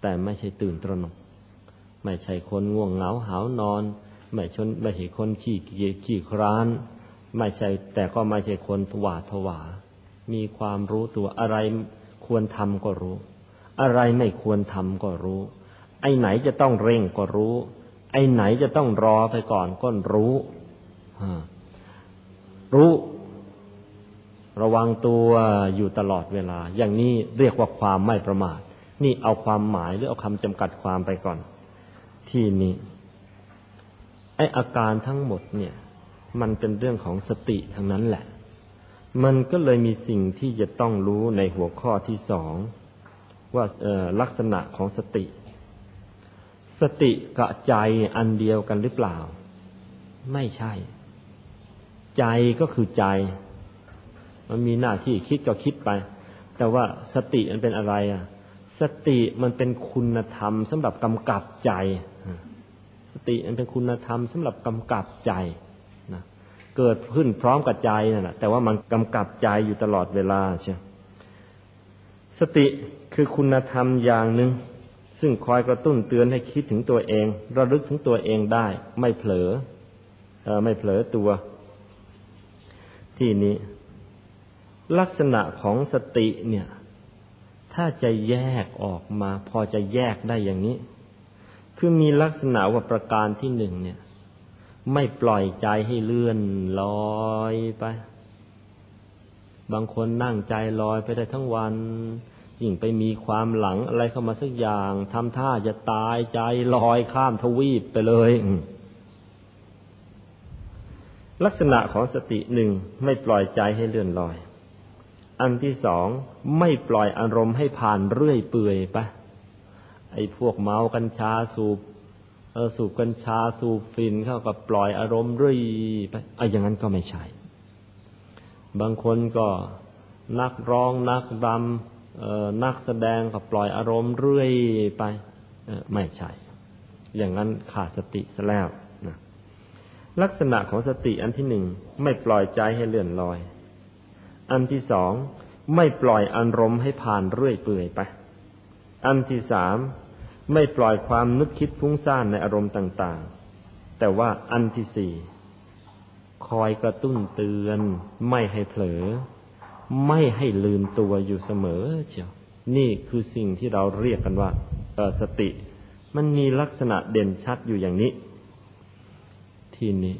แต่ไม่ใช่ตื่นตระหนก ไม่ใช่คนง่วงเหงาหานอน ไม่ชนไม่ใช่คนขี้เกียจขี้คร้าน ไม่ใช่แต่ก็ไม่ใช่คนผวาดผวา มีความรู้ตัวอะไรควรทำก็รู้ อะไรไม่ควรทำก็รู้ ไอ้ไหนจะต้องเร่งก็รู้ ไอ้ไหนจะต้องรอไปก่อนก็รู้รู้ ระวังตัวอยู่ตลอดเวลา อย่างนี้เรียกว่าความไม่ประมาท นี่เอาความหมายหรือเอาคำจำกัดความไปก่อน ที่นี้ไออาการทั้งหมดเนี่ย มันเป็นเรื่องของสติทั้งนั้นแหละ มันก็เลยมีสิ่งที่จะต้องรู้ในหัวข้อที่สองว่าลักษณะของสติ สติกับใจอันเดียวกันหรือเปล่า ไม่ใช่ ใจก็คือใจ มันมีหน้าที่คิดก็คิดไป แต่ว่าสติมันเป็นอะไรอะ สติมันเป็นคุณธรรมสำหรับกำกับใจ สติมันเป็นคุณธรรมสำหรับกำกับใจนะเกิดขึ้นพร้อมกับใจนั่นแหละแต่ว่ามันกำกับใจอยู่ตลอดเวลาใช่สติคือคุณธรรมอย่างหนึ่งซึ่งคอยกระตุ้นเตือนให้คิดถึงตัวเอง ระลึกถึงตัวเองได้ ไม่เผลอเออไม่เผลอตัว ที่นี้ ลักษณะของสติเนี่ย ถ้าจะแยกออกมา พอจะแยกได้อย่างนี้ คือมีลักษณะว่าประการที่หนึ่งเนี่ย ไม่ปล่อยใจให้เลื่อนลอยไป บางคนนั่งใจลอยไปได้ทั้งวันยิ่งไปมีความหลังอะไรเข้ามาสักอย่างทำท่าจะตายใจลอยข้ามทวีปไปเลย ลักษณะของสติหนึ่งไม่ปล่อยใจให้เลื่อนลอย อันที่สองไม่ปล่อยอารมณ์ให้ผ่านเรื่อยเปื่อยไปไอ้พวกเมากัญชาสูบเออสูบกัญชาสูบฟินเข้ากับปล่อยอารมณ์เรื่อยไปไอ้อย่างนั้นก็ไม่ใช่ บางคนก็นักร้องนักรำนักแสดงก็ปล่อยอารมณ์เรื่อยไปไม่ใช่ อย่างนั้นขาดสติซะแล้วลักษณะของสติอันที่หนึ่งไม่ปล่อยใจให้เลื่อนลอย อันที่สองไม่ปล่อยอารมณ์ให้ผ่านเรื่อยเปื่อยไป อันที่สามไม่ปล่อยความนึกคิดฟุ้งซ่านในอารมณ์ต่าง ๆ แต่ว่าอันที่สี่คอยกระตุ้นเตือน ไม่ให้เผลอ ไม่ให้ลืมตัวอยู่เสมอเชียวนี่คือสิ่งที่เราเรียกกันว่าสติ มันมีลักษณะเด่นชัดอยู่อย่างนี้ ที่นี้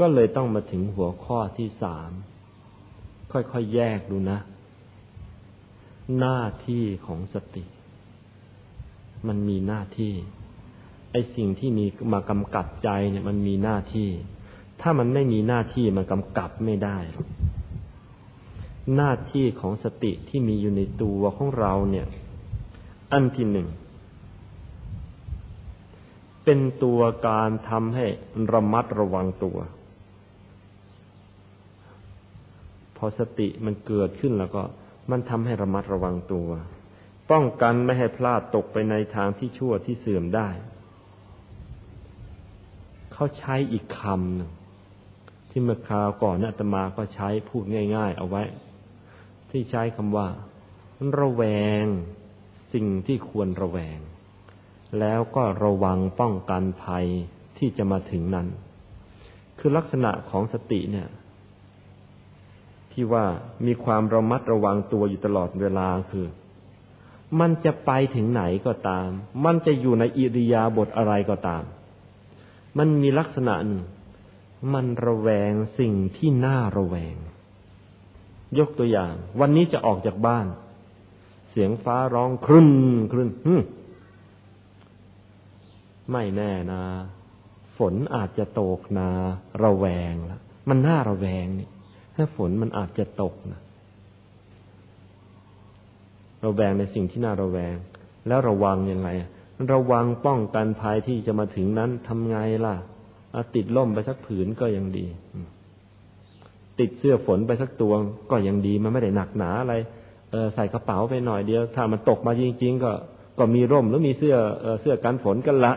ก็เลยต้องมาถึงหัวข้อที่สาม ค่อยๆแยกดูนะ หน้าที่ของสติ มันมีหน้าที่ ไอ้สิ่งที่มีมากำกับใจเนี่ย มันมีหน้าที่ ถ้ามันไม่มีหน้าที่มันกำกับไม่ได้ หน้าที่ของสติที่มีอยู่ในตัวของเราเนี่ย อันที่หนึ่งเป็นตัวการทำให้ระมัดระวังตัว พอสติมันเกิดขึ้นแล้วก็มันทำให้ระมัดระวังตัว ป้องกันไม่ให้พลาดตกไปในทางที่ชั่วที่เสื่อมได้ เขาใช้อีกคำหนึ่งที่เมื่อคราวก่อนอาตมาก็ใช้พูดง่าย ๆ เอาไว้ ที่ใช้คำว่า ระแวง สิ่งที่ควรระแวง แล้วก็ระวังป้องกันภัยที่จะมาถึงนั้น คือลักษณะของสติเนี่ย ที่ว่ามีความระมัดระวังตัวอยู่ตลอดเวลาคือ มันจะไปถึงไหนก็ตาม มันจะอยู่ในอิริยาบถอะไรก็ตาม มันมีลักษณะหนึ่ง มันระแวงสิ่งที่น่าระแวง ยกตัวอย่าง วันนี้จะออกจากบ้าน เสียงฟ้าร้องครึ่นครึ่นไม่แน่นะ ฝนอาจจะตกนา ระแวงละมันน่าระแวงนี่ ถ้าฝนมันอาจจะตกนะเระแวงในสิ่งที่น่าระแวง แล้วระวังยังไงระวังป้องกันภัยที่จะมาถึงนั้นทำไงล่ะติดล่มไปสักผืนก็ยังดี ติดเสื้อฝนไปสักตัวก็ยังดีมันไม่ได้หนักหนาอะไรเออใส่กระเป๋าไปหน่อยเดียว ถ้ามันตกมาจริง ๆ ก็ก็มีร่มหรือมีเสื้อเสื้อกันฝนกันละ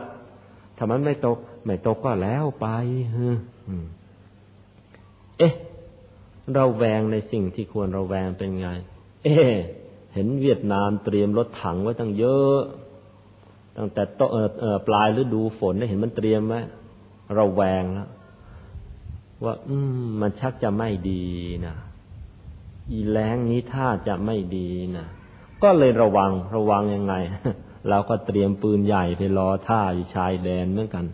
ถ้ามันไม่ตก ไม่ตกก็แล้วไปเอ๊ะ ราแวงในสิ่งที่ควรเราแวงเป็นไง เอ๊เห็นเวียดนามเตรียมรถถังไว้ตั้งเยอะ ตั้งแต่ต้นปลายฤดูฝนได้เห็นมันเตรียมไว้ระแวงแล้วว่า อืม มันชักจะไม่ดีนะอีแรงนี้ถ้าจะไม่ดีนะก็เลยระวังระวังยังไงเราก็เตรียมปืนใหญ่ไปรอท่าอยู่ชายแดนเหมือนกัน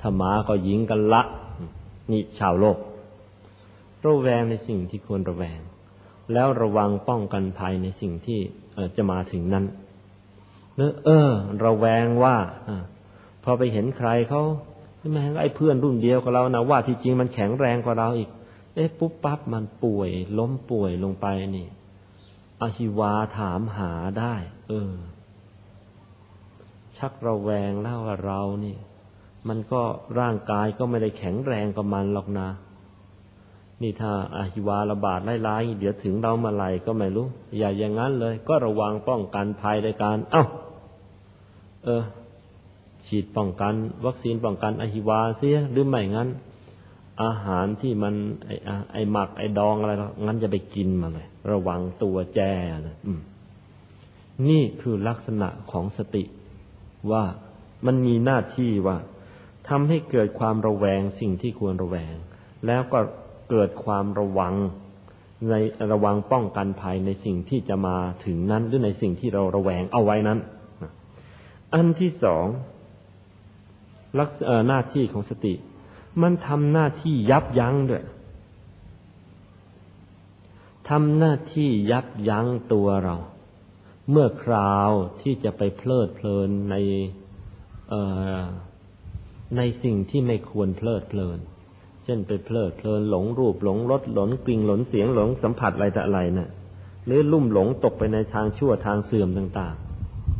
ถ้ามาก็ยิงกันละ นี่ชาวโลก ระแวงในสิ่งที่ควรระแวง แล้วระวังป้องกันภัยในสิ่งที่จะมาถึงนั้นเนอเออ ระแวงว่าอพอไปเห็นใครเขาแม่งไอ้เพื่อนรุ่นเดียวกับเรานะว่าที่จริงมันแข็งแรงกว่าเราอีก เอ๊ะปุ๊บปั๊บมันป่วย ล้มป่วยลงไปนี่อาชิวาถามหาได้ เออ ชักระแวงแล้วว่าเรานี่ มันก็ร่างกายก็ไม่ได้แข็งแรงกับมันหรอกนะ นี่ถ้าอาหิวาระบาดไล่ๆเดี๋ยวถึงเรามาไหลก็ไม่รู้ อย่าอย่างนั้นเลย ก็ระวังป้องกันภัยในการ เอา้า เออ ฉีดป้องกัน วัคซีนป้องกันอาหิวาเสียหรือไม่งั้น อาหารที่มัน ไอไอหมักไอดองอะไรงั้นจะไปกินมาเลย ระวังตัวแจ้นะอืมนี่คือลักษณะของสติ ว่ามันมีหน้าที่ว่าทำให้เกิดความระแวงสิ่งที่ควรระแวง แล้วก็ เกิดความระวังในระวังป้องกันภัยในสิ่งที่จะมาถึงนั้นหรือในสิ่งที่เราระแวงเอาไว้นั้น อันที่สองลักษณะหน้าที่ของสติ มันทำหน้าที่ยับยั้งด้วยทำหน้าที่ยับยั้งตัวเรา เมื่อคราวที่จะไปเพลิดเพลินในในสิ่งที่ไม่ควรเพลิดเพลิน เช่นไปเพลิดเพลินหลงรูปหลงรสหลงกลิ่นหลงเสียงหลงสัมผัสอะไรแต่อะไรนะ่ะหรือลุ่มหลงตกไปในทางชั่วทางเสื่อมต่าง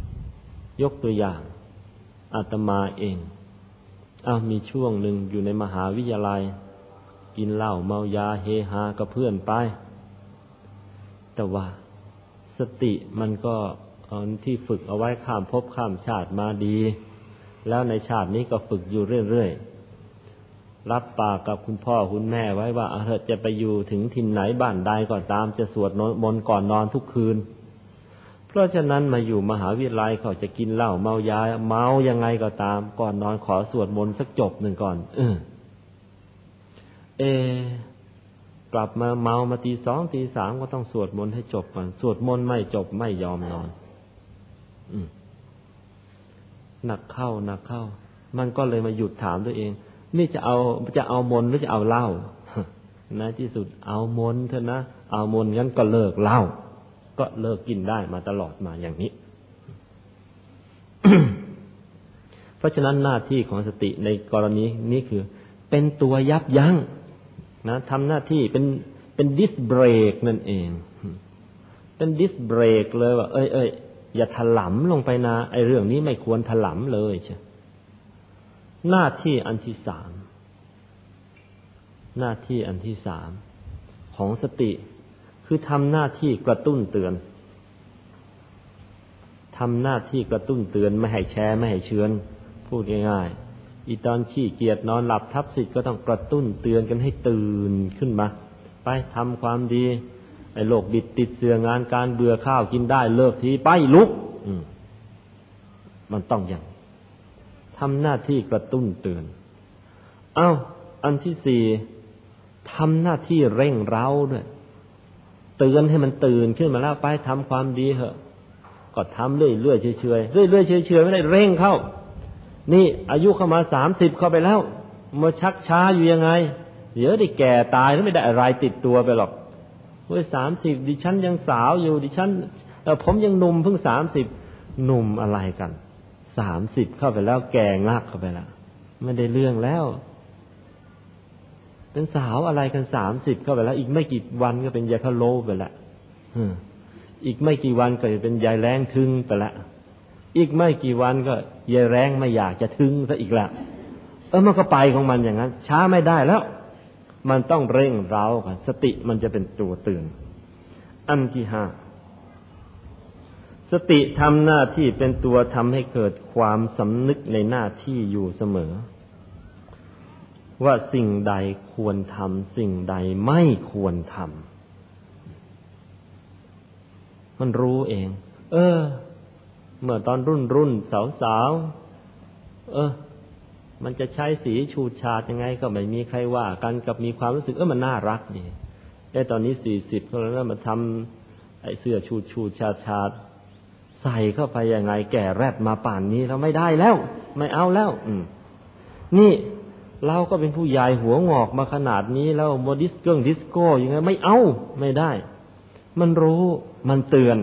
ๆ ยกตัวอย่างอาตมาเองอามีช่วงหนึ่งอยู่ในมหาวิทยาลัย กินเหล้าเมายาเฮฮากับเพื่อนไป แต่ว่าสติมันก็ที่ฝึกเอาไว้ข้ามภพข้ามชาติมาดี แล้วในชาตินี้ก็ฝึกอยู่เรื่อย ๆ รับปากกับคุณพ่อคุณแม่ไว้ว่าเธอจะไปอยู่ถึงถิ่นไหนบ้านใดก็ตามจะสวดมนต์ก่อนนอนทุกคืน เพราะฉะนั้นมาอยู่มหาวิทยาลัยเขาจะกินเหล้าเมายาเมายังไงก็ตาม ก่อนนอนขอสวดมนต์สักจบหนึ่งก่อนเออเอกลับมาเมามาตีสองตีสามก็ต้องสวดมนต์ให้จบก่อนสวดมนต์ไม่จบไม่ยอมนอน อืหนักเข้าหนักเข้า มันก็เลยมาหยุดถามตัวเอง นี่จะเอาจะเอามนหรือจะเอาเหล้านะที่สุดเอามนเถอะนะเอามนงั้นก็เลิกเหล้าก็เลิกกินได้มาตลอดมาอย่างนี้ เพราะฉะนั้นหน้าที่ของสติในกรณีนี้คือ เป็นตัวยับยั้งนะทำหน้าที่เป็นเป็นดิสเบรกนั่นเอง เป็นดิสเบรกเลยว่า เอ้ยเอ้ยอย่าถลำลงไปนะไอเรื่องนี้ไม่ควรถลำเลยใช่ หน้าที่อันที่สามหน้าที่อันที่สามของสติ คือทำหน้าที่กระตุ้นเตือนทำหน้าที่กระตุ้นเตือนไม่ให้แชร์ไม่ให้เชือนพูดง่ายๆอีตอนขี้เกียจนอนหลับทับสิทธิ์ก็ต้องกระตุ้นเตือนกันให้ตื่นขึ้นมา ไปทำความดีไอ้โรคบิดติดเสืองานการเบื่อข้าวกินได้เลิกทีไปลุกมันต้องอย่าง ทำหน้าที่กระตุ้นเตือน เอา้า อันที่สี่ทำหน้าที่เร่งเร้าด้วย เตือนให้มันตื่นขึ้นมาแล้วไปทำความดีเถอะ ก็ทำเรื่อยเรื่อยเฉยเฉยเรื่อยเรื่อยเฉยเฉยไม่ได้เร่งเข้า นี่อายุเข้ามาสามสิบเข้าไปแล้วมาชักช้าอยู่ยังไง เดี๋ยวได้แก่ตายแล้วไม่ได้อะไรติดตัวไปหรอกเมื่อสามสิบดิฉันยังสาวอยู่ดิฉันแต่ผมยังหนุ่มเพิ่งสามสิบหนุ่มอะไรกัน สามสิบเข้าไปแล้วแก่งักเข้าไปแล้วไม่ได้เรื่องแล้ว เป็นสาวอะไรกันสามสิบเข้าไปแล้ว อีกไม่กี่วันก็เป็นยายพะโลไปละอีกไม่กี่วันก็จะเป็นยายแรงทึงไปละอีกไม่กี่วันก็ยายแรงไม่อยากจะทึงซะอีกละเออมันก็ไปของมันอย่างนั้น ช้าไม่ได้แล้ว มันต้องเร่งเร้ากันสติมันจะเป็นตัวเตื่นอันที่ห้า สติทำหน้าที่เป็นตัวทำให้เกิดความสำนึกในหน้าที่อยู่เสมอ ว่าสิ่งใดควรทำสิ่งใดไม่ควรทำมันรู้เอง เออ เมื่อตอนรุ่นรุ่นสาวสาวเออ มันจะใช้สีชูดชาดยังไงก็ไม่มีใครว่ากันกับมีความรู้สึกเออมันน่ารักดีไอ้ตอนนี้สี่สิบเท่านั้นมาทำไอ้เสื้อชูดชูดชาดชาด ใส่เข้าไปยังไง แก่แรดมาป่านนี้เราไม่ได้แล้ว ไม่เอาแล้ว อืม นี่เราก็เป็นผู้ใหญ่หัวงอกมาขนาดนี้แล้วโมดิสเกิงดิสโก้ยังไงไม่เอาไม่ได้ มันรู้มันเตือน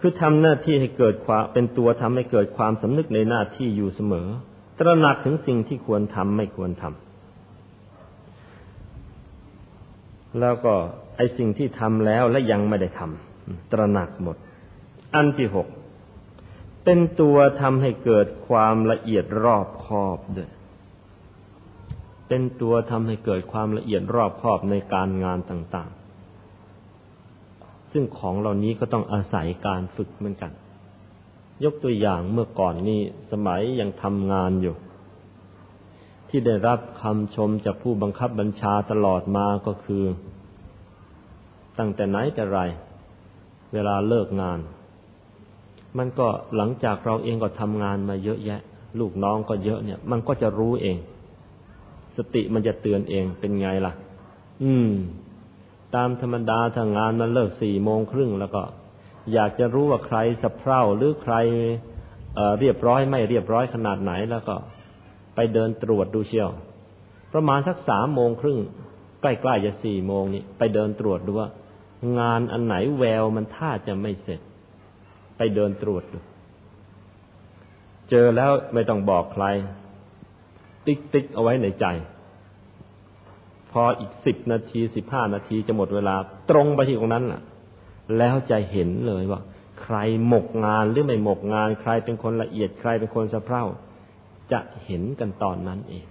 คือทำหน้าที่ให้เกิดความเป็นตัวทำให้เกิดความสำนึกในหน้าที่อยู่เสมอ ตระหนักถึงสิ่งที่ควรทำไม่ควรทำแล้วก็ไอสิ่งที่ทำแล้วและยังไม่ได้ทำ ตระหนักหมด อันที่หกเป็นตัวทำให้เกิดความละเอียดรอบคอบด้วย เป็นตัวทำให้เกิดความละเอียดรอบคอบในการงานต่าง ๆ ซึ่งของเหล่านี้ก็ต้องอาศัยการฝึกเหมือนกัน ยกตัวอย่างเมื่อก่อนนี้สมัยยังทำงานอยู่ ที่ได้รับคำชมจากผู้บังคับบัญชาตลอดมาก็คือ ตั้งแต่ไหนแต่ไร เวลาเลิกงาน มันก็หลังจากเราเองก็ทำงานมาเยอะแยะ ลูกน้องก็เยอะเนี่ย มันก็จะรู้เอง สติมันจะเตือนเองเป็นไงล่ะ อืม ตามธรรมดาทางงานมันเลิกสี่โมงครึ่งแล้วก็ อยากจะรู้ว่าใครสะเพร่าหรือใครเเรียบร้อยไม่เรียบร้อยขนาดไหนแล้วก็ ไปเดินตรวจดูเชียว ประมาณสักสามโมงครึ่งใกล้ๆจะสี่โมงนี้ไปเดินตรวจดูว่า งานอันไหนแววมันท่าจะไม่เสร็จ ไปเดินตรวจดูเจอแล้วไม่ต้องบอกใคร ติ๊กติ๊กเอาไว้ในใจ พออีกสิบนาทีสิบห้านาทีจะหมดเวลา ตรงไปที่ตรงนั้นล่ะ แล้วจะเห็นเลยว่า ใครหมกงานหรือไม่หมกงาน ใครเป็นคนละเอียดใครเป็นคนสะเพร่าจะเห็นกันตอนนั้นเอง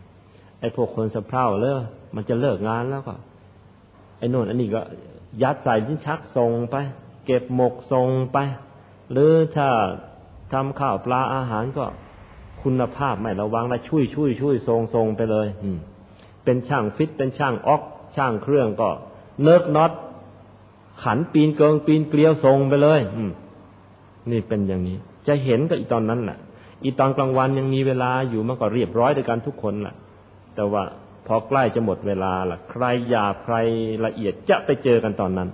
ไอ้พวกคนสะเพร่าเลิกมันจะเลิกงานแล้วก็ไอ้โน่นอันนี้ก็ ยัดใส่ที่ชักส่งไป เก็บหมกส่งไป หรือถ้าทำข้าวปลาอาหารก็คุณภาพไม่ระวังแล้วช่วยช่วยช่วยทรงทรงไปเลยอืมเป็นช่างฟิตเป็นช่างออกช่างเครื่องก็ เนิร์กน็อตขันปีนเกิงปีนเกลียวทรงไปเลยอืมนี่เป็นอย่างนี้ จะเห็นก็อีตอนนั้นแหละอีตอนกลางวันยังมีเวลาอยู่มันก็เรียบร้อยด้วยกันทุกคนแหละแต่ว่า พอใกล้จะหมดเวลาล่ะ ใครหยาบใครละเอียดจะไปเจอกันตอนนั้น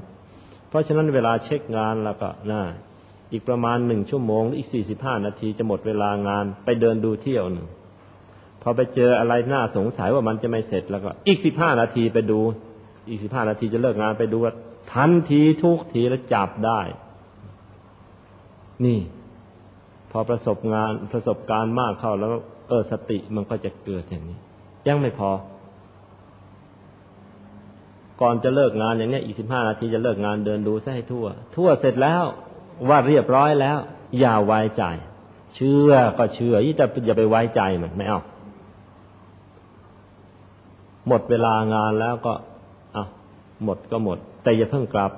เพราะฉะนั้นเวลาเช็คงานแล้วก็น่าอีกประมาณหนึ่งชั่วโมงอีกสี่สิบห้านาทีจะหมดเวลางานไปเดินดูเที่ยวหนึ่งพอไปเจออะไรน่าสงสัยว่ามันจะไม่เสร็จแล้วก็อีกสิบห้านาทีไปดู อีกสิบห้านาทีจะเลิกงานไปดูทันทีทุกทีแล้วจับได้ นี่ พอประสบงานประสบการณ์มากเข้าแล้ว เออสติมันก็จะเกิดอย่างนี้ ยังไม่พอ ก่อนจะเลิกงานอย่างเนี้ยอีกสิบห้านาทีจะเลิกงานเดินดูซะให้ทั่ว ทั่วเสร็จแล้วว่าเรียบร้อยแล้ว อย่าไว้ใจ เชื่อก็เชื่อยี่แต่อย่าไปไว้ใจมันไม่เอาหมดเวลางานแล้วก็เอาหมดก็หมด แต่อย่าเพิ่งกลับ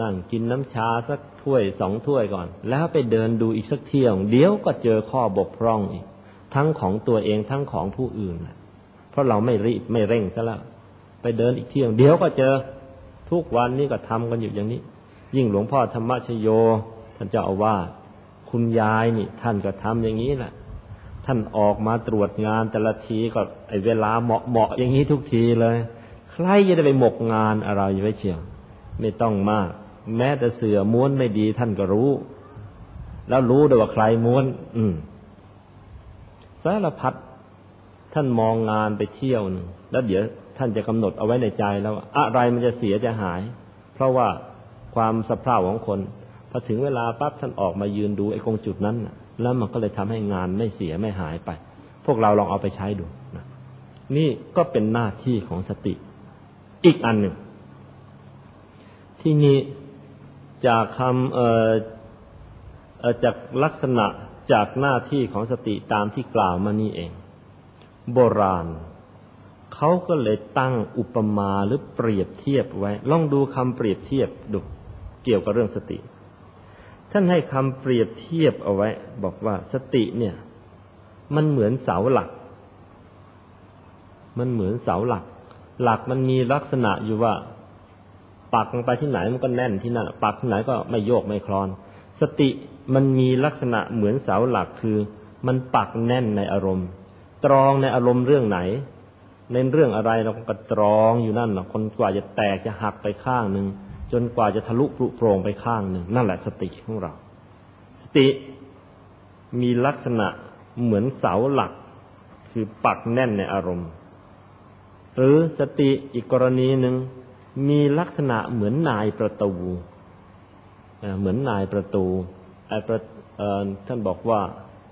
นั่งกินน้ำชาสักถ้วยสองถ้วยก่อน แล้วไปเดินดูอีกสักเที่ยวเดี๋ยวก็เจอข้อบกพร่องอีกทั้งของตัวเองทั้งของผู้อื่นเพราะเราไม่รีบไม่เร่งซะแล้ว ไปเดินอีกเที่ยวเดี๋ยวก็เจอทุกวันนี้ก็ทำกันอยู่อย่างนี้ ยิ่งหลวงพ่อธรรมชโย ท่านเจ้าอาวาสคุณยายนี่ ท่านก็ทำอย่างนี้แหละท่านออกมาตรวจงานแต่ละทีก็ไอเวลาเหมาะเหมาะอย่างนี้ทุกทีเลย ใครจะได้ไปหมกงานอะไรไว้เชียวไม่ต้องมาก แม้แต่เสือม้วนไม่ดีท่านก็รู้ แล้วรู้ด้วยว่าใครม้วน อืมสารพัดท่านมองงานไปเที่ยวนึงแล้วเดี๋ยว ท่านจะกำหนดเอาไว้ในใจแล้ว อะไรมันจะเสียจะหาย เพราะว่าความสะเพร่าของคนพอถึงเวลาปั๊บท่านออกมายืนดูไอ้คงจุดนั้นแล้วมันก็เลยทำให้งานไม่เสียไม่หายไป พวกเราลองเอาไปใช้ดูนะนี่ก็เป็นหน้าที่ของสติ อีกอันหนึ่ง ที่นี้จากคำเอ่อจากลักษณะจากหน้าที่ของสติตามที่กล่าวมานี่เอง โบราณ เขาก็เลยตั้งอุปมาหรือเปรียบเทียบไว้ ลองดูคำเปรียบเทียบดูเกี่ยวกับเรื่องสติ ท่านให้คำเปรียบเทียบเอาไว้ บอกว่าสติเนี่ย มันเหมือนเสาหลัก มันเหมือนเสาหลัก หลักมันมีลักษณะอยู่ว่า ปักลงไปที่ไหนมันก็แน่นที่นั่นปักที่ไหนก็ไม่โยกไม่คลอน สติมันมีลักษณะเหมือนเสาหลักคือ มันปักแน่นในอารมณ์ ตรองในอารมณ์เรื่องไหน ในเรื่องอะไรเราก็ตรองอยู่นั่นนะคนกว่าจะแตกจะหักไปข้างหนึ่งจนกว่าจะทะลุปลุโปร่งไปข้างหนึ่งนั่นแหละสติของเรา สติมีลักษณะเหมือนเสาหลัก คือปักแน่นในอารมณ์ หรือสติอีกกรณีหนึ่งมีลักษณะเหมือนนายประตูเหมือนนายประตูไอ้ท่านบอกว่า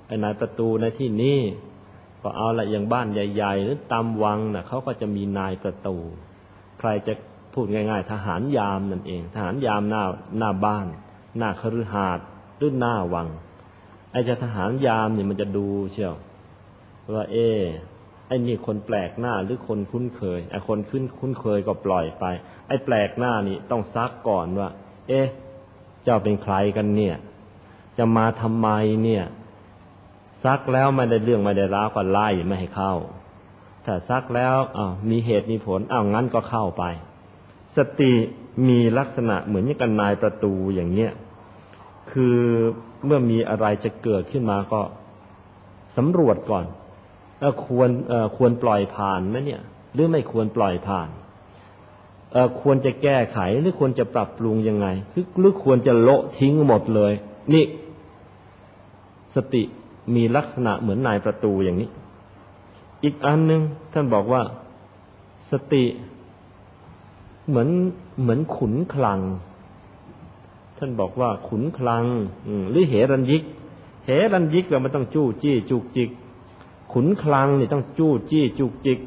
ไอ้นายประตูในที่นี้ ก็เอาละอย่างบ้านใหญ่ ๆ หรือตามวังนะ่ะเขาก็จะมีนายประตู ใครจะพูดง่าย ๆ ทหารยามนั่นเอง ทหารยามหน้าหน้าบ้าน หน้าคฤหาสน์หรือหน้าวังไอ้จะทหารยามเนี่ยมันจะดูเชียวว่าเอไอ้นี่คนแปลกหน้าหรือคนคุ้นเคยไอ้คนคุ้นคุ้นเคยก็ปล่อยไป ไอ้แปลกหน้านี่ต้องซักก่อนว่า เอ๊ะ เจ้าเป็นใครกันเนี่ย จะมาทำไมเนี่ย ซักแล้วไม่ได้เรื่องไม่ได้ร้าวก็ไล่ไม่ให้เข้า ถ้าซักแล้วอ้าวมีเหตุมีผลอ้าวงั้นก็เข้าไป สติมีลักษณะเหมือนกันนายประตูอย่างเนี้ยคือเมื่อมีอะไรจะเกิดขึ้นมาก็สำรวจก่อนเออควรเออควรปล่อยผ่านไหมเนี่ย หรือไม่ควรปล่อยผ่านเออควรจะแก้ไขหรือควรจะปรับปรุงยังไงหรือควรจะโละทิ้งหมดเลย นี่ สติ มีลักษณะเหมือนนายประตูอย่างนี้ อีกอันหนึ่งท่านบอกว่าสติเหมือนเหมือนขุนคลัง ท่านบอกว่าขุนคลังหรือเหรัญญิก เหรัญญิกเราไม่ต้องจู้จี้จุกจิก ขุนคลังนี่ต้องจู้จี้จุกจิก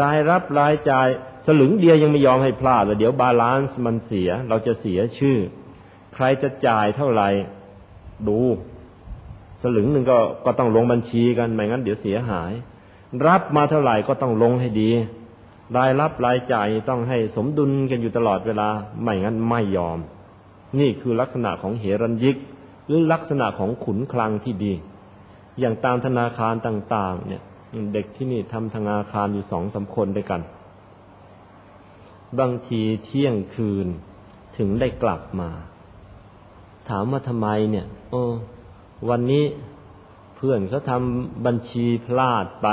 รายรับรายจ่ายสลึงเดียวยังไม่ยอมให้พลาดเลยเดี๋ยว balance มันเสีย เราจะเสียชื่อ ใครจะจ่ายเท่าไหร่ดู สลึงหนึ่งก็ก็ต้องลงบัญชีกันไม่งั้นเดี๋ยวเสียหาย รับมาเท่าไหร่ก็ต้องลงให้ดี รายรับรายจ่ายต้องให้สมดุลกันอยู่ตลอดเวลา ไม่งั้นไม่ยอม นี่คือลักษณะของเหรัญยิก หรือลักษณะของขุนคลังที่ดี อย่างตามธนาคารต่าง ๆ เนี่ย เด็กที่นี่ทำธนาคารอยู่สองสาคนด้วยกัน บางทีเที่ยงคืนถึงได้กลับมา ถามว่าทำไมเนี่ย โอ้ วันนี้เพื่อนเขาทำบัญชีพลาดไป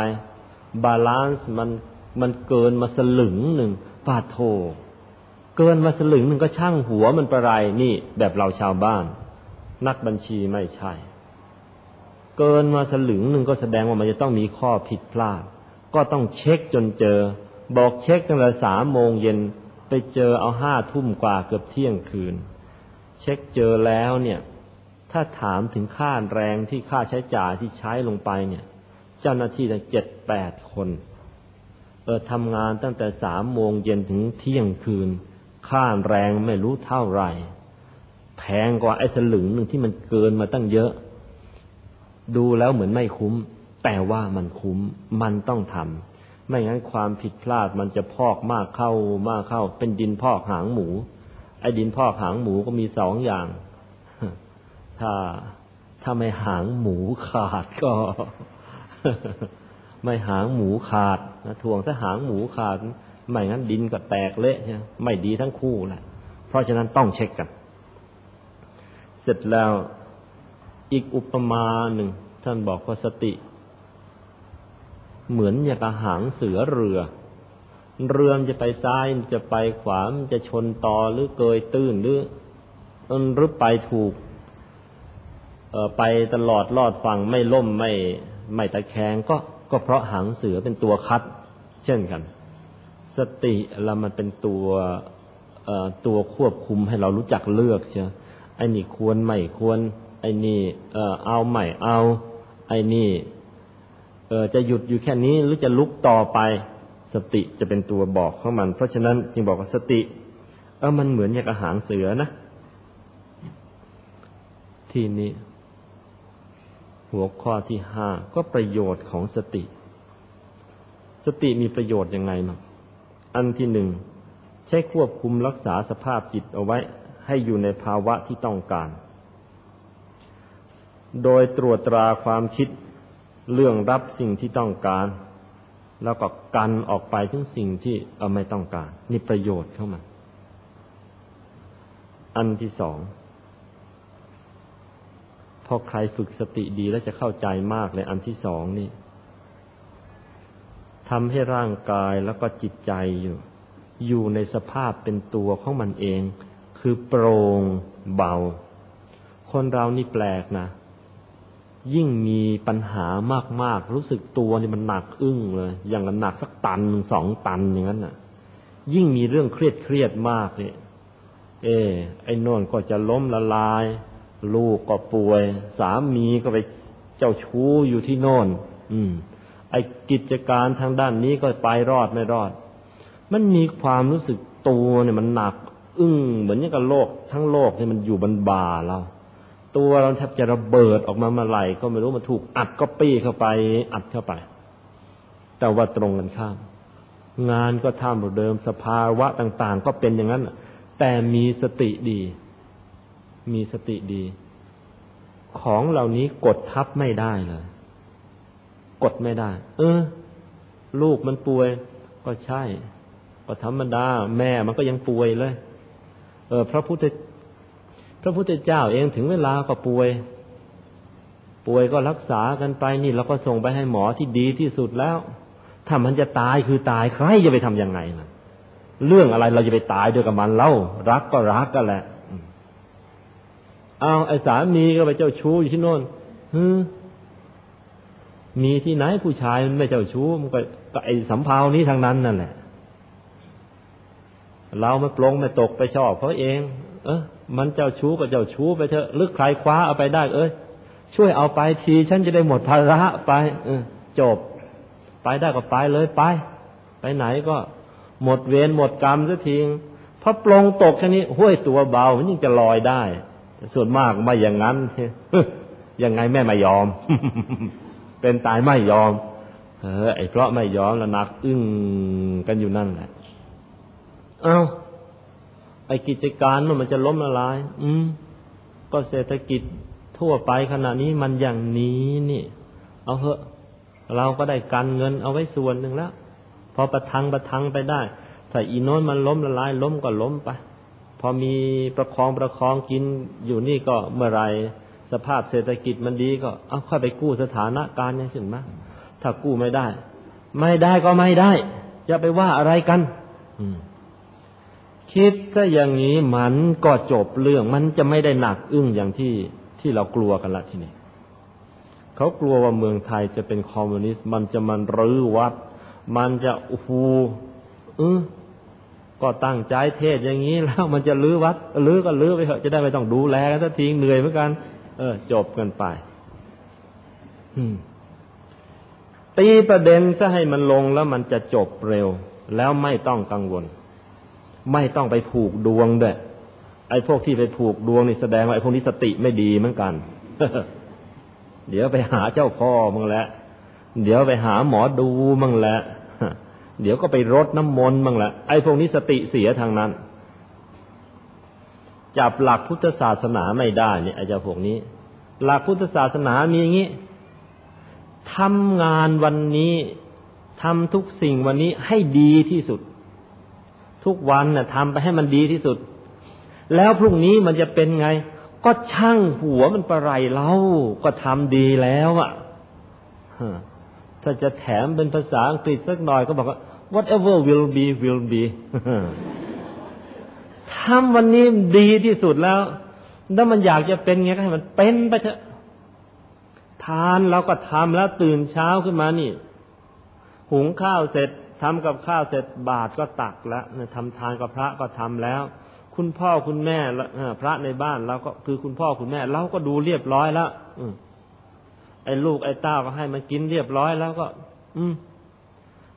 balance มันมันเกินมาสลึงหนึ่งปัดโธ่ เกินมาสลึงหนึ่งก็ช่างหัวมันประไรนี่แบบเราชาวบ้าน นักบัญชีไม่ใช่ เกินมาสลึงหนึ่งก็แสดงว่ามันจะต้องมีข้อผิดพลาด ก็ต้องเช็คจนเจอ บอกเช็คตั้งแต่สามโมงเย็นไปเจอเอาห้าทุ่มกว่าเกือบเที่ยงคืน เช็คเจอแล้วเนี่ย ถ้าถามถึงค่าแรงที่ค่าใช้จ่ายที่ใช้ลงไปเนี่ย เจ้าหน้าที่ตั้งเจ็ดแปดคนเออทำงานตั้งแต่สามโมงเย็นถึงเที่ยงคืน ค่าแรงไม่รู้เท่าไหร่ แพงกว่าไอ้สลึงหนึ่งที่มันเกินมาตั้งเยอะ ดูแล้วเหมือนไม่คุ้ม แต่ว่ามันคุ้มมันต้องทำไม่งั้นความผิดพลาดมันจะพอกมากเข้ามากเข้า เป็นดินพอกหางหมู ไอ้ดินพอกหางหมูก็มีสองอย่าง ถ้าถ้าไม่หางหมูขาดก็ ไม่หางหมูขาดนะทวงถ้าหางหมูขาด ไม่งั้นดินก็แตกเละใช่ไม่ดีทั้งคู่แหละเพราะฉะนั้นต้องเช็คกัน เสร็จแล้วอีกอุปมาหนึ่ง ท่านบอกว่าสติ เหมือนอย่างหางเสือเรือ เรือจะไปซ้ายจะไปขวามันจะชนต่อหรือเกยตื้นหรือหรือไปถูก ไปตลอดลอดฟังไม่ล่มไม่ไม่ตะแคงก็ก็เพราะหางเสือเป็นตัวคัด เช่นกัน สติเรามันเป็นตัวตัวควบคุมให้เรารู้จักเลือกใช่ไอ้นี่ควรไม่ควร ไอ้นี่เออเอาไม่เอา ไอ้นี่เออจะหยุดอยู่แค่นี้หรือจะลุกต่อไป สติจะเป็นตัวบอกของมัน เพราะฉะนั้นจึงบอกว่าสติ เออมันเหมือนอย่างอาหารเสือนะ ที่นี้ หัวข้อที่ห้าก็ประโยชน์ของสติ สติมีประโยชน์ยังไงมั้งอันที่หนึ่งใช้ควบคุมรักษาสภาพจิตเอาไว้ให้อยู่ในภาวะที่ต้องการ โดยตรวจตราความคิดเรื่องรับสิ่งที่ต้องการ แล้วก็กันออกไปถึงสิ่งที่เอาไม่ต้องการ นี่ประโยชน์เข้ามา อันที่สอง อใครฝึกสติดีแล้วจะเข้าใจมากเลยอันที่สองนี่ทำให้ร่างกายแล้วก็จิตใจอยู่ อยู่ในสภาพเป็นตัวของมันเอง คือโปร่งเบา คนเรานี่แปลกนะ ยิ่งมีปัญหามากๆ รู้สึกตัวนี่มันหนักอึ้งเลย อย่างหนักสักตันสองตันอย่างนั้นน่ะ ยิ่งมีเรื่องเครียดเครียดมากเนี่ย เออไอ้นนก็จะล้มละลาย ลูกก็ป่วย สามีก็ไปเจ้าชู้อยู่ที่โน่น อืม ไอ้กิจการทางด้านนี้ก็ไปรอดไม่รอด มันมีความรู้สึกตัวเนี่ยมันหนัก อึ้งเหมือนอย่างกับโลก ทั้งโลกเนี่ยมันอยู่บนบ่าเรา ตัวเราแทบจะระเบิดออกมาเมื่อไหร่ก็ไม่รู้มันถูกอัดก็ปี้เข้าไป อัดเข้าไป แต่ว่าตรงกันข้าม งานก็ทำเหมือนเดิมสภาวะต่าง ๆ ก็เป็นอย่างนั้นแต่มีสติดี มีสติดี ของเหล่านี้กดทับไม่ได้เลย กดไม่ได้ เออ ลูกมันป่วย ก็ใช่ก็ธรรมดา แม่มันก็ยังป่วยเลย เออ พระพุทธ พระพุทธเจ้าเองถึงเวลาก็ป่วย ป่วยก็รักษากันไปนี่เราก็ส่งไปให้หมอที่ดีที่สุดแล้วถ้ามันจะตายคือตายใครจะไปทำยังไงล่ะเรื่องอะไรเราจะไปตายด้วยกับมันเล่ารักก็รักกันแหละ เอาไอ้สามีก็ไปเจ้าชู้อยู่ที่โน่นฮึมีที่ไหนผู้ชายมันไม่เจ้าชู้มันก็กไอ้สำเพานี้ทางนั้นนั่นแหละ เราไม่ปลงไม่ตกไปชอบเขาเอง เออมันเจ้าชู้ก็เจ้าชู้ไปเถอะลึกใครคว้าเอาไปได้ เอ้ยช่วยเอาไปทีฉันจะได้หมดภาระไป เออ จบ ไปได้ก็ไปเลยไป ไปไหนก็หมดเวรหมดกรรมสักทีพอปลงตกแค่นี้ห้วยตัวเบามันยิ่งจะลอยได้ ส่วนมากไม่อย่างนั้นยังไงแม่ไม่ยอม เป็นตายไม่ยอม เออ ไอ้เพราะไม่ยอมแล้วนัก อึ้งกันอยู่นั่นแหละเอา้าไอ้กิจการมันจะล้มละลาย อืมก็เศรษฐกิจทั่วไปขณะนี้มันอย่างนี้นี่ เอาเถอะ เราก็ได้การเงินเอาไว้ส่วนหนึ่งแล้ว พอประทังประทังไปได้ ถ้าอีโน้นมันล้มละลาย ล้มก็ล้มไปพ อมีประคองประคองกินอยู่นี่ก็เมื่อไรสภาพเศรษฐกิจมันดีก็เอาค่อยไปกู้สถานะการยังขึ้นมาถ้ากู้ไม่ได้ ไม่ได้ก็ไม่ได้ จะไปว่าอะไรกันคิดถ้าอย่างนี้มันก็จบเรื่องมันจะไม่ได้หนักอึ้งอย่างที่ที่เรากลัวกันละทีนี้เขากลัวว่าเมืองไทยจะเป็นคอมมิวนิสต์มันจะมันรื้อวัด มันจะโอ้โหเออ ก็ตั้งใจเทศอย่างนี้แล้วมันจะลื้อวัดลื้อก็ลื้อไปเถอะจะได้ไม่ต้องดูแลกันสักทีเหนื่อยเหมือนกัน เออ จบกันไปตีประเด็นซะให้มันลงแล้วมันจะจบเร็ว แล้วไม่ต้องกังวล ไม่ต้องไปผูกดวงด้วยไอ้พวกที่ไปผูกดวงนี่แสดงว่าไอ้พวกนี้สติไม่ดีเหมือนกันเดี๋ยวไปหาเจ้าพ่อมึงแล้วเดี๋ยวไปหาหมอดูมั่งแหละ เดี๋ยวก็ไปรดน้ำมนต์มั่งละไอ้พวกนี้สติเสียทางนั้น จับหลักพุทธศาสนาไม่ได้เนี่ยไอ้เจ้าพวกนี้ หลักพุทธศาสนามีอย่างนี้ทำงานวันนี้ทำทุกสิ่งวันนี้ให้ดีที่สุด ทุกวันน่ะทำไปให้มันดีที่สุด แล้วพรุ่งนี้มันจะเป็นไง ก็ช่างหัวมันประไรเล่าก็ทำดีแล้วอะ ถ้าจะแถมเป็นภาษาอังกฤษสักหน่อยก็บอกว่า whatever will be will be ทำวันนี้ดีที่สุดแล้วแล้วมันอยากจะเป็นไงก็ให้มันเป็นไปเถอะทานเราก็ทำแล้วตื่นเช้าขึ้นมานี่ หุงข้าวเสร็จทำกับข้าวเสร็จบาทก็ตักแล้วทำทานกับพระก็ทำแล้ว คุณพ่อคุณแม่พระในบ้านเราก็คือคุณพ่อคุณแม่เราก็ดูเรียบร้อยแล้ว ไอ้ลูกไอ้เต้าก็ให้มันกินเรียบร้อยแล้วก็ อืม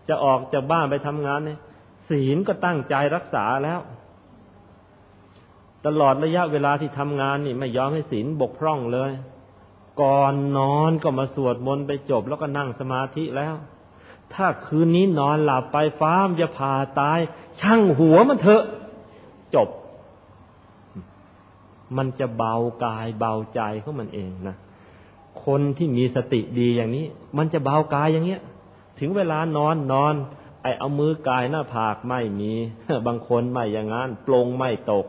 จะออกจากบ้านไปทำงานเนี่ยศีลก็ตั้งใจรักษาแล้ว ตลอดระยะเวลาที่ทำงานนี่ไม่ยอมให้ศีลบกพร่องเลย ก่อนนอนก็มาสวดมนต์ไปจบแล้วก็นั่งสมาธิแล้ว ถ้าคืนนี้นอนหลับไปฟ้ามจะผ่าตาย ช่างหัวมันเถอะ จบ มันจะเบากายเบาใจของมันเองนะ คนที่มีสติดีอย่างนี้ มันจะเบากายอย่างเงี้ย ถึงเวลานอนนอน ไอเอามือกายหน้าผากไม่มี บางคนไม่อย่างนั้นปลงไม่ตก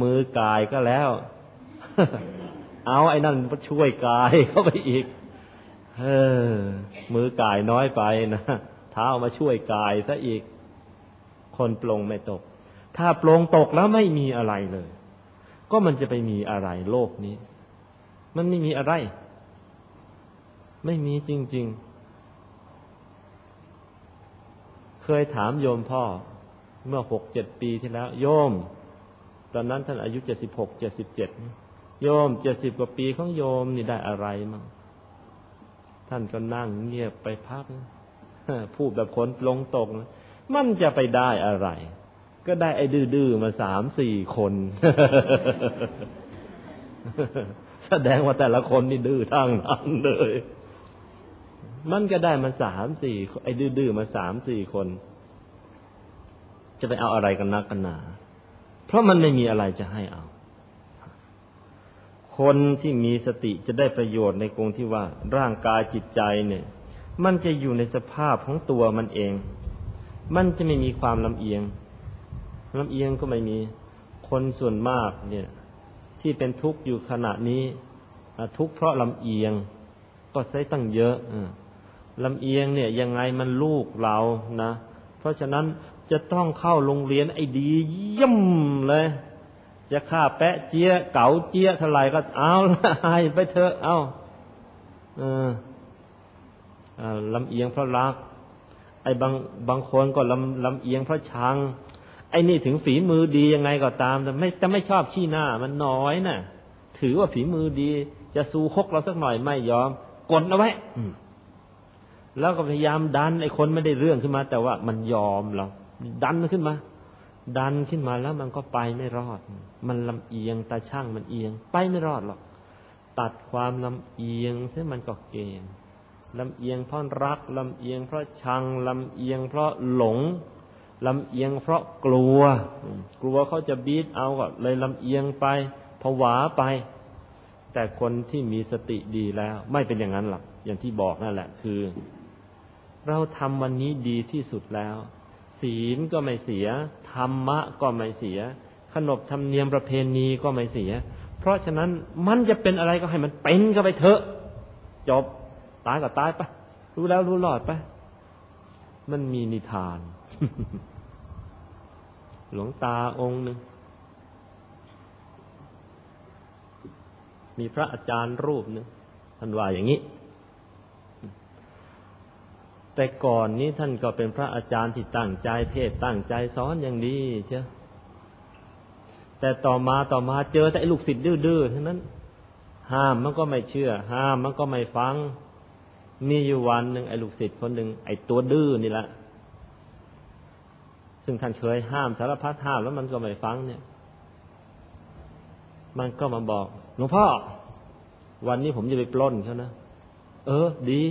มือกายก็แล้ว เอาไอ้นั่นมาช่วยกายเข้าไปอีก เออ มือกายน้อยไปนะเท้ามาช่วยกายซะอีก คนปลงไม่ตก ถ้าปลงตกแล้วไม่มีอะไรเลย ก็มันจะไปมีอะไรโลกนี้ มันไม่มีอะไร ไม่มีจริง ๆ เคยถามโยมพ่อ เมื่อหกเจ็ดปีที่แล้ว โยม ตอนนั้นท่านอายุเจ็ดสิบหกเจ็ดสิบเจ็ดโยมเจ็ดสิบกว่าปีของโยมนี่ได้อะไรมั้งท่านก็นั่งเงียบไปพักพูดแบบคนลงตกมันจะไปได้อะไร ก็ได้ไอ้ดื้อๆมาสามสี่คน แสดงว่าแต่ละคนนี่ดื้อทั้งนั้นเลย มันก็ได้มาสามสี่ไอ้ดื้อๆมาสามสี่คน จะไปเอาอะไรกันนักกันหนา เพราะมันไม่มีอะไรจะให้เอา คนที่มีสติจะได้ประโยชน์ในกรงที่ว่า ร่างกายจิตใจเนี่ย มันจะอยู่ในสภาพของตัวมันเอง มันจะไม่มีความลำเอียงลำเอียงก็ไม่มีคนส่วนมากเนี่ย ที่เป็นทุกข์อยู่ขณะนี้ทุกข์เพราะลำเอียง ก็ใช้ตั้งเยอะ ลำเอียงเนี่ยยังไงมันลูกเรานะ เพราะฉะนั้นจะต้องเข้าโรงเรียนไอ้ดีเยี่ยมเลย จะฆ่าแปะเจี๊ยเก๋าเจี๊ยเท่าไหร่ก็เอาให้ไปเถอะเอาเออลำเอียงเพราะรัก ไอ้บางบางคนก็ลำลำเอียงเพราะชัง ไอ้นี่ถึงฝีมือดียังไงก็ตาม แต่ไม่แต่ไม่ชอบขี้หน้า มันน้อยนะ่ะ ถือว่าฝีมือดี จะสู้คกเราสักหน่อยไม่ยอมกดเอาไว้ แล้วก็พยายามดันไอ้คนไม่ได้เรื่องขึ้นมา แต่ว่ามันยอมเราดันมันขึ้นมา ดันขึ้นมาแล้วมันก็ไปไม่รอด มันลำเอียงตาช่างมันเอียง ไปไม่รอดหรอกตัดความลำเอียงเสียมันก็เกณฑ์ลำเอียงเพราะรักลำเอียงเพราะชังลำเอียงเพราะหลงลำเอียงเพราะกลัว กลัวเขาจะบีบเอาก็เลยลำเอียงไปผวาไป แต่คนที่มีสติดีแล้ว ไม่เป็นอย่างนั้นหรอกอย่างที่บอกนั่นแหละ คือ เราทำวันนี้ดีที่สุดแล้ว ศีลก็ไม่เสีย ธรรมะก็ไม่เสีย ขนบธรรมเนียมประเพณีก็ไม่เสีย เพราะฉะนั้นมันจะเป็นอะไรก็ให้มันเป็นก็ไปเถอะ จบ ตายก็ตายไป รู้แล้วรู้รอดไป มันมีนิทาน หลวงตาองค์หนึ่งมีพระอาจารย์รูปหนึ่งท่านว่าอย่างนี้ แต่ก่อนนี้ท่านก็เป็นพระอาจารย์ที่ตั้งใจเทศตั้งใจสอนอย่างดีเชียแต่ต่อมาต่อมาเจอแต่ลูกศิษย์ดื้อๆทั้งนั้น ห้ามมันก็ไม่เชื่อ ห้ามมันก็ไม่ฟัง มีอยู่วันหนึ่งไอ้ลูกศิษย์คนหนึ่งไอ้ตัวดื้อนี่แหละซึ่งท่านเคยห้ามสารพัดห้ามแล้วมันก็ไม่ฟังเนี่ย มันก็มาบอกหลวงพ่อ วันนี้ผมจะไปปล้นเขานะเออ ดี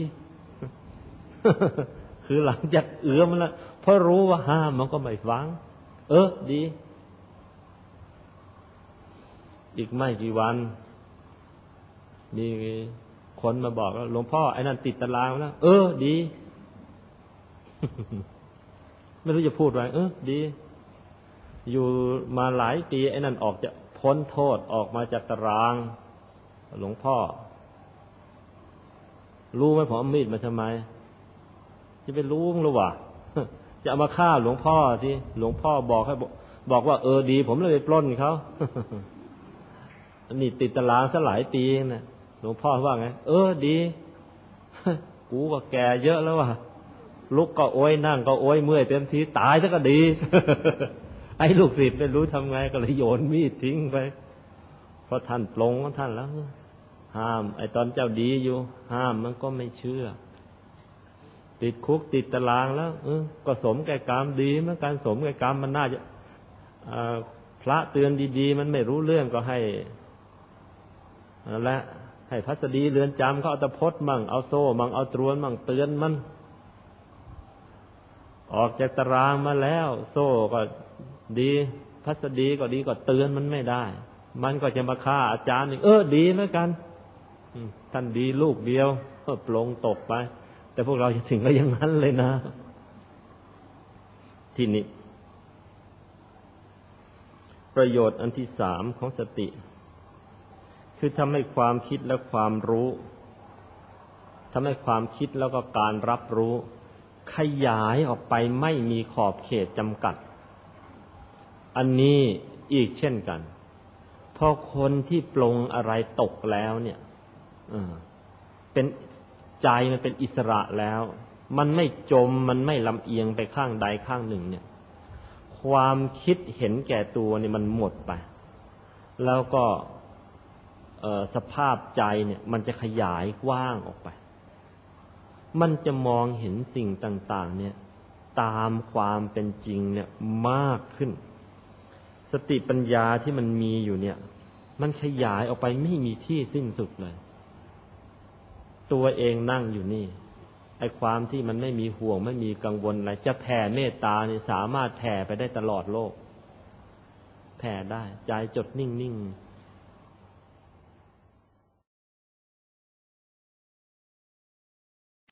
คือหลังจากเอื้อมแล้วเพราะรู้ว่าห้ามมันก็ไม่ฟัง เออ ดี อีกไม่กี่วัน มีคนมาบอกว่าหลวงพ่อไอ้นั่นติดตารางแล้ว เออ ดี ไม่รู้จะพูดอะไรเออ ดี อยู่มาหลายปีไอ้นั่นออกจะพ้นโทษออกมาจากตาราง หลวงพ่อ รู้ไหมผมมีดมาทำไม จะไปรู้มั้งหรือวะจะเอามาฆ่าหลวงพ่อที่หลวงพ่อบอกให้บอกว่าเออดี ผมเลยไปปล้นเขาอันนี้ติดตารางซะหลายปีนะหลวงพ่อว่าไง เออดี กูก็แก่เยอะแล้วว่ะลุกก็โอยนั่งก็โอยเมื่อยเต็มทีตายซะก็ดี ไอ้ลูกศิษย์ไม่รู้ทำไงก็เลยโยนมีดทิ้งไป เพราะท่านปลงของท่านแล้ว ห้าม ไอ้ตอนเจ้าดีอยู่ ห้ามมันก็ไม่เชื่อ ติดคุกติดตารางแล้วเออก็สมแก่กรรมดีเมื่อการสมแก่กรรมมันน่าจะพระเตือนดีๆ มันไม่รู้เรื่องก็ให้และให้พัสดีเรือนจำเขาเอาตะพดมั่งเอาโซ่มั่งเอาตรวนมั่งเตือนมัน ออกจากตารางมาแล้ว โซ่ก็ดีพัสดีก็ดีก็เตือนมันไม่ได้ มันก็จะมาฆ่าอาจารย์อีกเออดีเหมือนกันท่านดีลูกเดียวก็ปลงตกไป แต่พวกเราจะถึงก็ยังนั้นเลยนะ ที่นี้ ประโยชน์อันที่สามของสติ คือทำให้ความคิดและความรู้ทำให้ความคิดแล้วก็การรับรู้ ขยายออกไปไม่มีขอบเขตจำกัด อันนี้อีกเช่นกัน พอคนที่ปลงอะไรตกแล้วเนี่ยเป็น ใจมันเป็นอิสระแล้ว มันไม่จมมันไม่ลำเอียงไปข้างใดข้างหนึ่งเนี่ย ความคิดเห็นแก่ตัวเนี่ยมันหมดไป แล้วก็สภาพใจเนี่ย มันจะขยายกว้างออกไป มันจะมองเห็นสิ่งต่าง ๆ เนี่ย ตามความเป็นจริงเนี่ยมากขึ้น สติปัญญาที่มันมีอยู่เนี่ย มันขยายออกไปไม่มีที่สิ้นสุดเลย ตัวเองนั่งอยู่นี่ไอ้ความที่มันไม่มีห่วงไม่มีกังวลอะไรจะแผ่เมตตาเนี่ยสามารถแผ่ไปได้ตลอดโลก แผ่ได้ใจจดนิ่งๆ